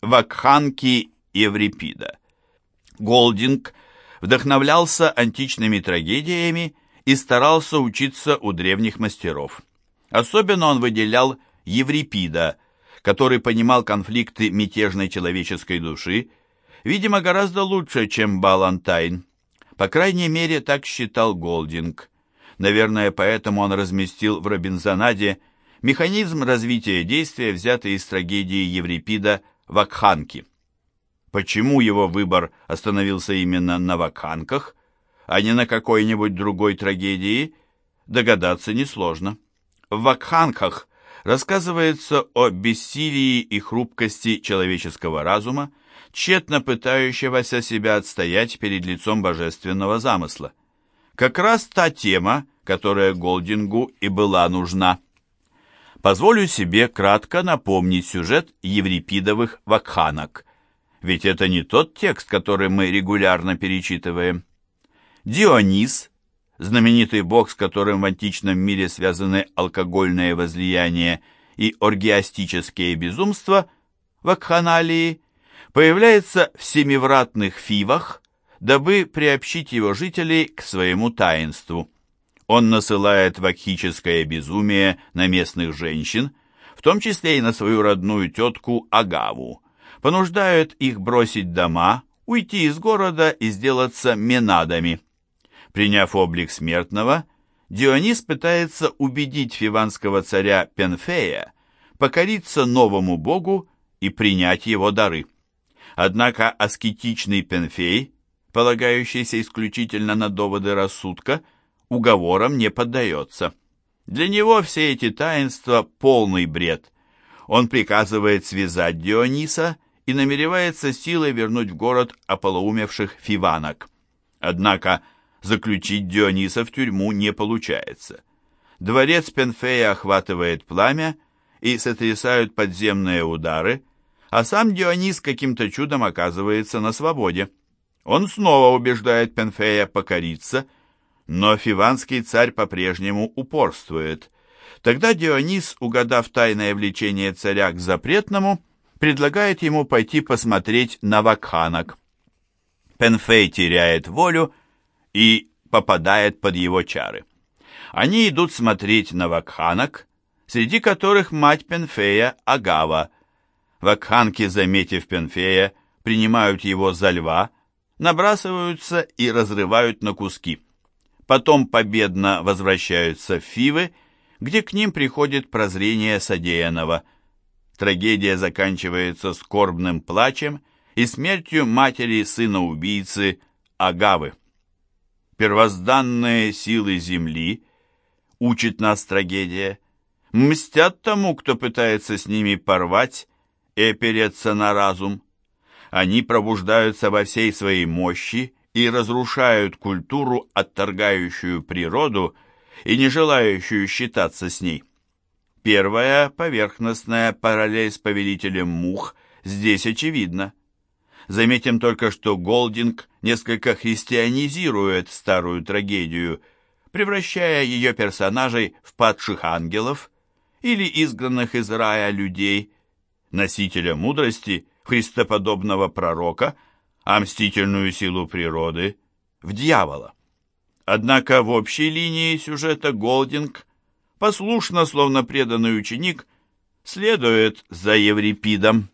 Вакханки Еврипида. Голдинг вдохновлялся античными трагедиями и старался учиться у древних мастеров. Особенно он выделял Еврипида, который понимал конфликты мятежной человеческой души, видимо, гораздо лучше, чем Балантайн. По крайней мере, так считал Голдинг. Наверное, поэтому он разместил в Робинзонаде механизм развития действия, взятый из трагедии Еврипида «Вакханки». Почему его выбор остановился именно на вакханках, а не на какой-нибудь другой трагедии, догадаться несложно. В вакханках рассказывается о бессилии и хрупкости человеческого разума, тщетно пытающегося себя отстоять перед лицом божественного замысла. Как раз та тема, которая Голдингу и была нужна. Позволю себе кратко напомнить сюжет еврипидовых вакханок, ведь это не тот текст, который мы регулярно перечитываем. Дионис, знаменитый бог, с которым в античном мире связаны алкогольное возлияние и оргиастические безумства, вакханалии, появляется в семивратных фивах, дабы приобщить его жителей к своему таинству. Он насылает вакхическое безумие на местных женщин, в том числе и на свою родную тетку Агаву, понуждают их бросить дома, уйти из города и сделаться менадами. Приняв облик смертного, Дионис пытается убедить фиванского царя Пенфея покориться новому богу и принять его дары. Однако аскетичный Пенфей, полагающийся исключительно на доводы рассудка, уговорам не поддается. Для него все эти таинства – полный бред. Он приказывает связать Диониса и намеревается силой вернуть в город ополоумевших фиванок. Однако заключить Диониса в тюрьму не получается. Дворец Пенфея охватывает пламя и сотрясают подземные удары, а сам Дионис каким-то чудом оказывается на свободе. Он снова убеждает Пенфея покориться, но фиванский царь по-прежнему упорствует. Тогда Дионис, угадав тайное влечение царя к запретному, предлагает ему пойти посмотреть на вакханок. Пенфей теряет волю и попадает под его чары. Они идут смотреть на вакханок, среди которых мать Пенфея Агава – Вакханки, заметив Пенфея, принимают его за льва, набрасываются и разрывают на куски. Потом победно возвращаются в Фивы, где к ним приходит прозрение содеянного. Трагедия заканчивается скорбным плачем и смертью матери сына-убийцы Агавы. Первозданные силы земли, учит нас трагедия, мстят тому, кто пытается с ними порвать и опереться на разум. Они пробуждаются во всей своей мощи и разрушают культуру, отторгающую природу и не желающую считаться с ней. Первая поверхностная параллель с повелителем мух здесь очевидна. Заметим только, что Голдинг несколько христианизирует старую трагедию, превращая ее персонажей в падших ангелов или изгнанных из рая людей – носителя мудрости, христоподобного пророка, а мстительную силу природы в дьявола. Однако в общей линии сюжета Голдинг, послушно, словно преданный ученик, следует за Еврипидом.